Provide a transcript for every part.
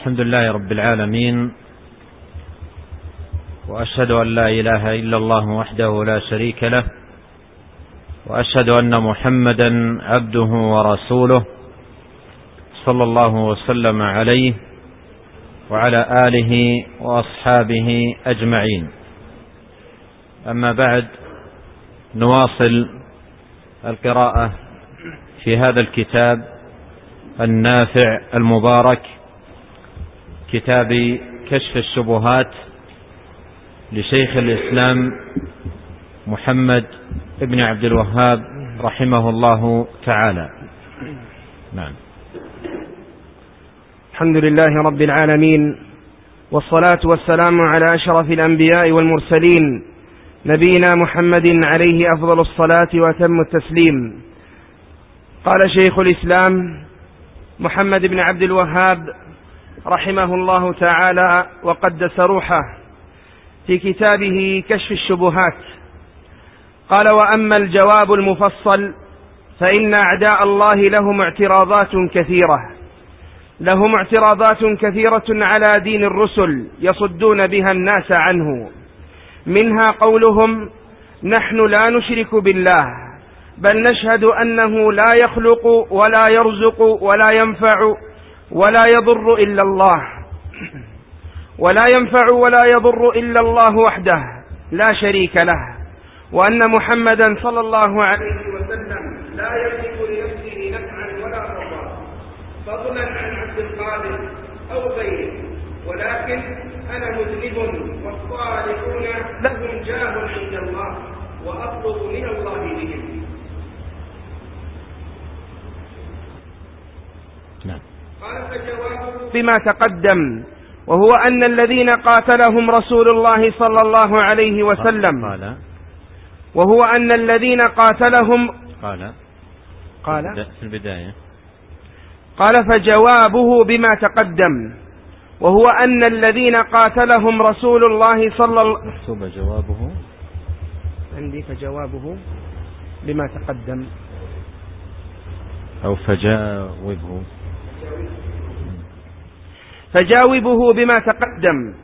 الحمد لله رب العالمين وأشهد أن لا إله إلا الله وحده لا شريك له وأشهد أن محمدا عبده ورسوله صلى الله وسلم عليه وعلى آله وأصحابه أجمعين. أما بعد نواصل القراءة في هذا الكتاب النافع المبارك كتاب كشف الشبهات لشيخ الإسلام محمد ابن عبد الوهاب رحمه الله تعالى. نعم. الحمد لله رب العالمين والصلاة والسلام على أشرف الأنبياء والمرسلين نبينا محمد عليه أفضل الصلاة وأتم التسليم. قال شيخ الإسلام محمد بن عبد الوهاب رحمه الله تعالى وقدس روحه في كتابه كشف الشبهات. قال وأما الجواب المفصل فإن أعداء الله لهم اعتراضات كثيرة. لهم اعتراضات كثيرة على دين الرسل يصدون بها الناس عنه. منها قولهم نحن لا نشرك بالله بل نشهد أنه لا يخلق ولا يرزق ولا ينفع ولا يضر إلا الله. ولا ينفع ولا يضر إلا الله وحده. لا شريك له. وأن محمدا صلى الله عليه وسلم لا يملك لنفسه نفعا ولا ضرا. فضلا عن عبد القادر أو غيره. ولكن أنا مذنب والصالحون لهم جاه عند الله واطلب من الله بهم نعم قال فجوابه بما تقدم وهو أن الذين قاتلهم رسول الله صلى الله عليه وسلم قال. وهو أن الذين قاتلهم قال. قال. في البداية. قال فجوابه بما تقدم وهو أن الذين قاتلهم رسول الله صلى الله مكتوب جوابه. عندي فجوابه بما تقدم. أو فجاوبه. فجاوبه بما تقدم.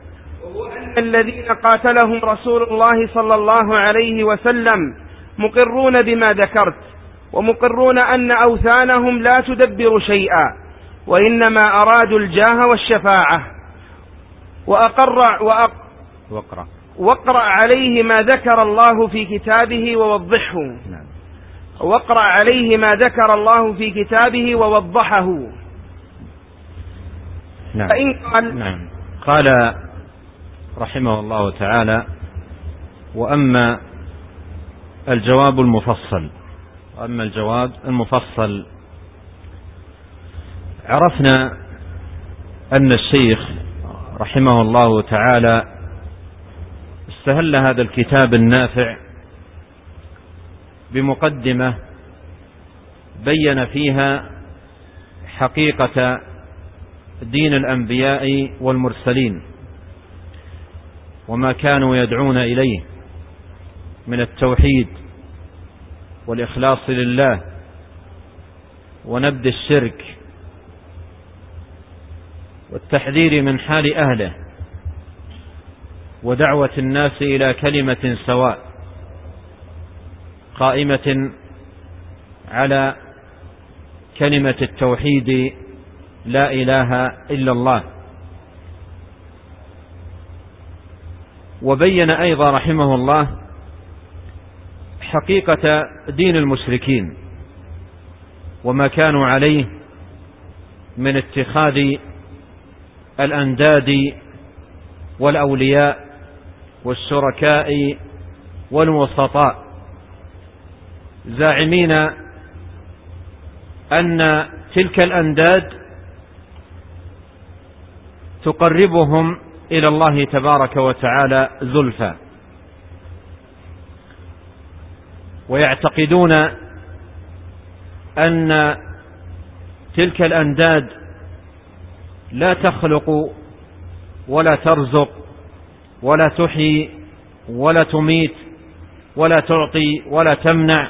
وهو أن الذين قاتلهم رسول الله صلى الله عليه وسلم مقرون بما ذكرت ومقرون أن أوثانهم لا تدبر شيئا وإنما أرادوا الجاه والشفاعة. وأقر وأق واقرأ. واقرأ عليه ما ذكر الله في كتابه ووضحه. نعم. واقرأ عليه ما ذكر الله في كتابه ووضحه. نعم. فإن قال نعم. قال رحمه الله تعالى وأما الجواب المفصل وأما الجواب المفصل عرفنا أن الشيخ رحمه الله تعالى استهل هذا الكتاب النافع بمقدمة بين فيها حقيقة دين الأنبياء والمرسلين وما كانوا يدعون إليه من التوحيد والإخلاص لله ونبذ الشرك والتحذير من حال أهله ودعوة الناس إلى كلمة سواء قائمة على كلمة التوحيد لا إله إلا الله. وبين أيضا رحمه الله حقيقة دين المشركين وما كانوا عليه من اتخاذ الأنداد والأولياء والشركاء والوسطاء. زاعمين أن تلك الأنداد تقربهم إلى الله تبارك وتعالى زلفى. ويعتقدون أن تلك الأنداد لا تخلق ولا ترزق ولا تحيي ولا تميت ولا تعطي ولا تمنع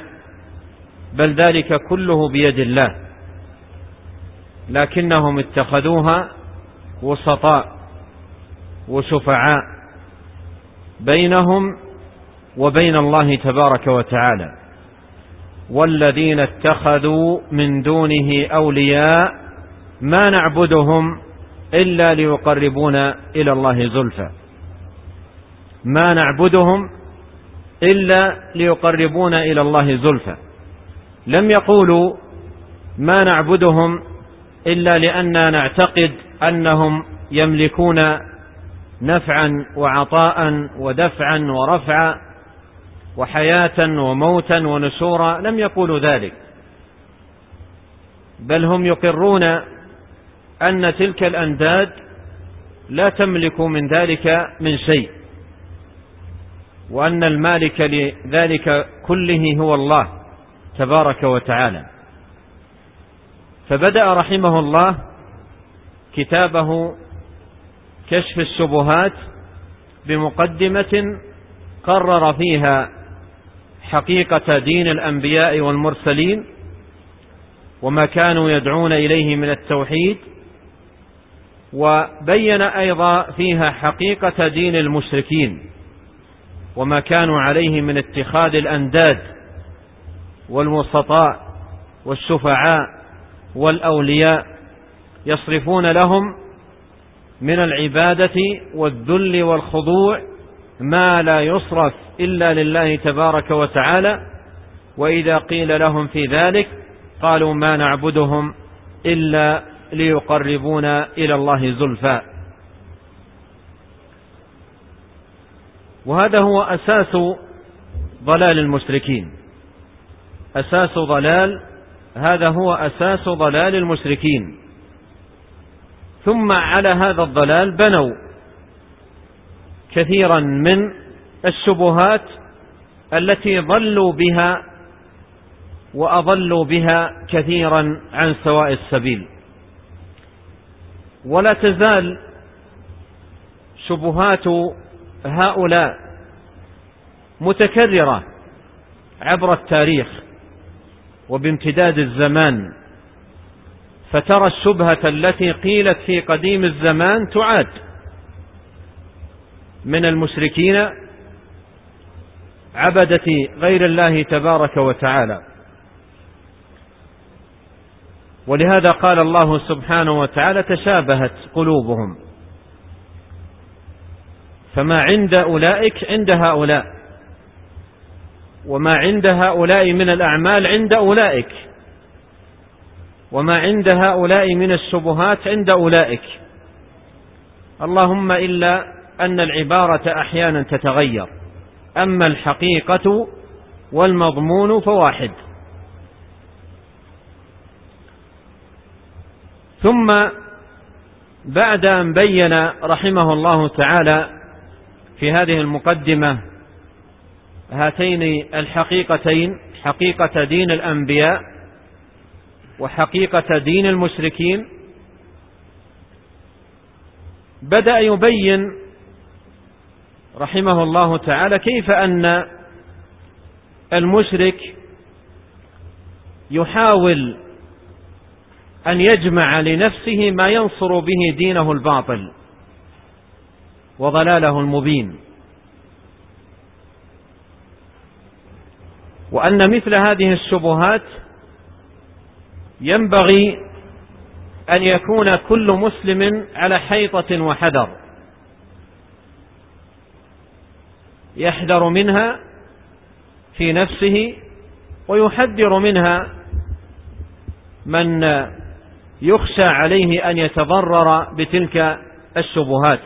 بل ذلك كله بيد الله. لكنهم اتخذوها وسطاء وشفعاء بينهم وبين الله تبارك وتعالى. والذين اتخذوا من دونه أولياء ما نعبدهم إلا ليقربونا إلى الله زلفى. ما نعبدهم إلا ليقربونا إلى الله زلفى. لم يقولوا ما نعبدهم إلا لأننا نعتقد أنهم يملكون نفعا وعطاء ودفعا ورفعا وحياة وموتا ونشورا لم يقولوا ذلك. بل هم يقرون أن تلك الأنداد لا تملك من ذلك من شيء وأن المالك لذلك كله هو الله تبارك وتعالى. فبدأ رحمه الله كتابه كشف الشبهات بمقدمة قرر فيها حقيقة دين الأنبياء والمرسلين وما كانوا يدعون إليه من التوحيد وبين أيضا فيها حقيقة دين المشركين وما كانوا عليه من اتخاذ الأنداد والوسطاء والشفعاء والأولياء يصرفون لهم من العبادة والذل والخضوع ما لا يصرف إلا لله تبارك وتعالى. وإذا قيل لهم في ذلك قالوا ما نعبدهم إلا ليقربونا إلى الله زلفى. وهذا هو أساس ضلال المشركين. أساس ضلال هذا هو أساس ضلال المشركين. ثم على هذا الضلال بنوا كثيرا من الشبهات التي ضلوا بها وأضلوا بها كثيرا عن سواء السبيل. ولا تزال شبهات هؤلاء متكررة عبر التاريخ وبامتداد الزمان فترى الشبهة التي قيلت في قديم الزمان تعاد من المشركين عبدة غير الله تبارك وتعالى. ولهذا قال الله سبحانه وتعالى تشابهت قلوبهم. فما عند أولئك عند هؤلاء وما عند هؤلاء من الأعمال عند أولئك. وما عند هؤلاء من الشبهات عند أولئك. اللهم إلا أن العبارة أحيانا تتغير أما الحقيقة والمضمون فواحد. ثم بعد أن بين رحمه الله تعالى في هذه المقدمة هاتين الحقيقتين حقيقة دين الأنبياء وحقيقة دين المشركين بدأ يبين رحمه الله تعالى كيف أن المشرك يحاول أن يجمع لنفسه ما ينصر به دينه الباطل وضلاله المبين. وأن مثل هذه الشبهات ينبغي أن يكون كل مسلم على حيطة وحذر. يحذر منها في نفسه ويحذر منها من يخشى عليه أن يتضرر بتلك الشبهات.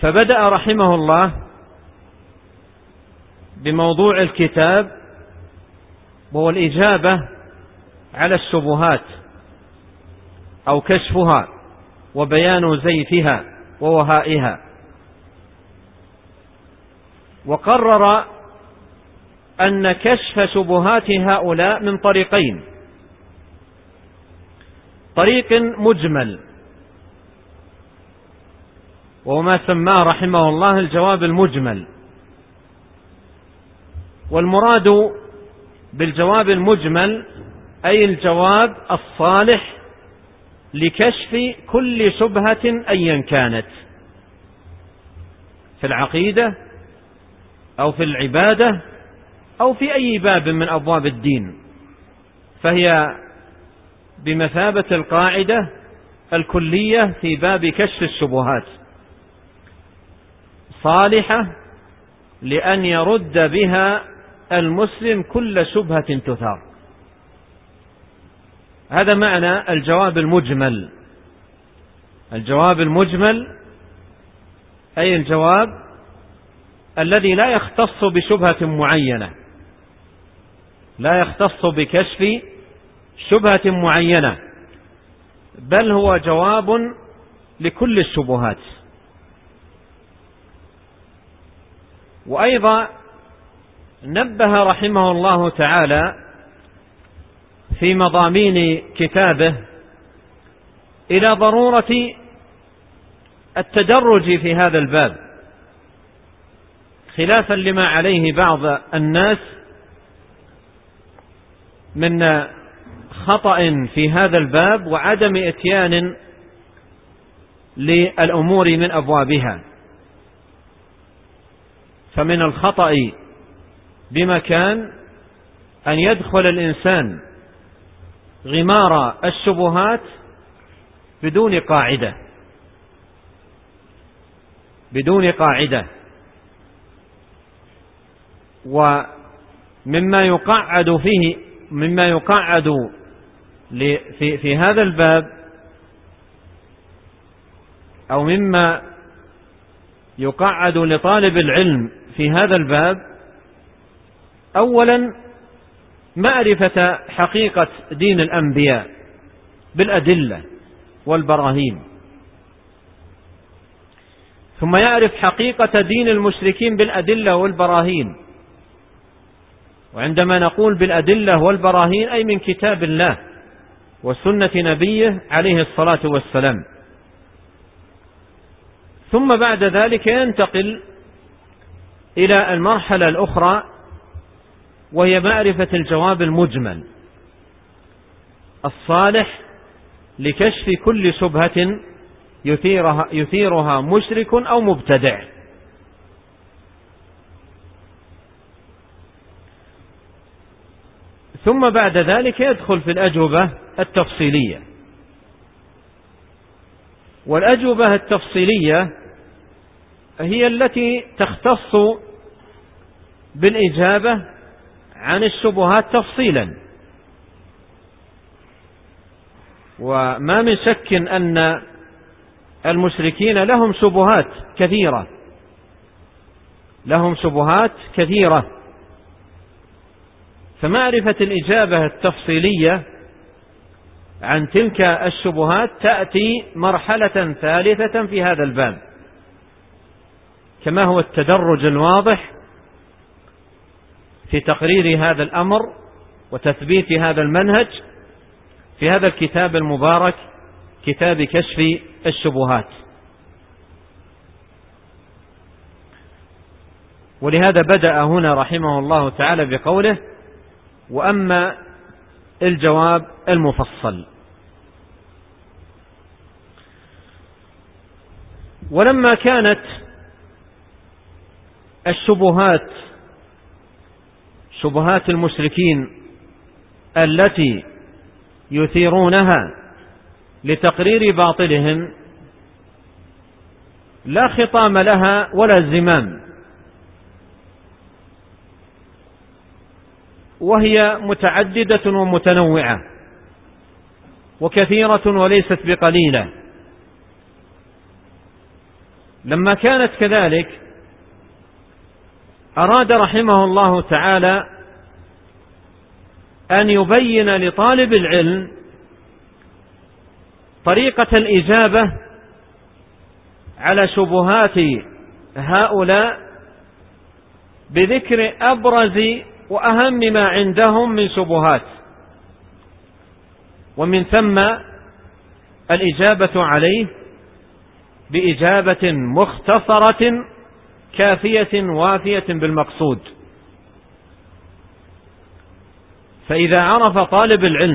فبدأ رحمه الله بموضوع الكتاب وهو الإجابة على الشبهات أو كشفها وبيان زيفها ووهائها. وقرر أن كشف شبهات هؤلاء من طريقين. طريق مجمل وهو ما سماه رحمه الله الجواب المجمل. والمراد بالجواب المجمل أي الجواب الصالح لكشف كل شبهة أيا كانت. في العقيدة أو في العبادة أو في أي باب من أبواب الدين. فهي بمثابة القاعدة الكلية في باب كشف الشبهات. صالحة لأن يرد بها المسلم كل شبهة تثار. هذا معنى الجواب المجمل. الجواب المجمل أي الجواب الذي لا يختص بشبهة معينة. لا يختص بكشف شبهة معينة بل هو جواب لكل الشبهات. وأيضا نبه رحمه الله تعالى في مضامين كتابه إلى ضرورة التدرج في هذا الباب خلافا لما عليه بعض الناس من خطأ في هذا الباب وعدم إتيان للأمور من أبوابها. فمن الخطأ بمكان أن يدخل الإنسان غمار الشبهات بدون قاعدة. بدون قاعدة. ومما يقعد فيه مما يقعد في, في هذا الباب أو مما يقعد لطالب العلم في هذا الباب أولا معرفة حقيقة دين الأنبياء بالأدلة والبراهين. ثم يعرف حقيقة دين المشركين بالأدلة والبراهين. وعندما نقول بالأدلة والبراهين أي من كتاب الله وسنة نبيه عليه الصلاة والسلام. ثم بعد ذلك ينتقل إلى المرحلة الأخرى وهي معرفة الجواب المجمل. الصالح لكشف كل شبهة يثيرها, يثيرها مشرك أو مبتدع. ثم بعد ذلك يدخل في الأجوبة التفصيلية. والأجوبة التفصيلية هي التي تختص بالإجابة عن الشبهات تفصيلا. وما من شك أن المشركين لهم شبهات كثيرة. لهم شبهات كثيرة. فمعرفة الإجابة التفصيلية عن تلك الشبهات تأتي مرحلة ثالثة في هذا الباب. كما هو التدرج الواضح في تقرير هذا الأمر وتثبيت هذا المنهج في هذا الكتاب المبارك كتاب كشف الشبهات. ولهذا بدأ هنا رحمه الله تعالى بقوله وأما الجواب المفصل. ولما كانت الشبهات شبهات المشركين التي يثيرونها لتقرير باطلهم لا خطام لها ولا زمام. وهي متعددة ومتنوعة وكثيرة وليست بقليلة. لما كانت كذلك أراد رحمه الله تعالى أن يبين لطالب العلم طريقة الإجابة على شبهات هؤلاء بذكر أبرز وأهم ما عندهم من شبهات. ومن ثم الإجابة عليه بإجابة مختصرة كافية وافية بالمقصود. فإذا عرف طالب العلم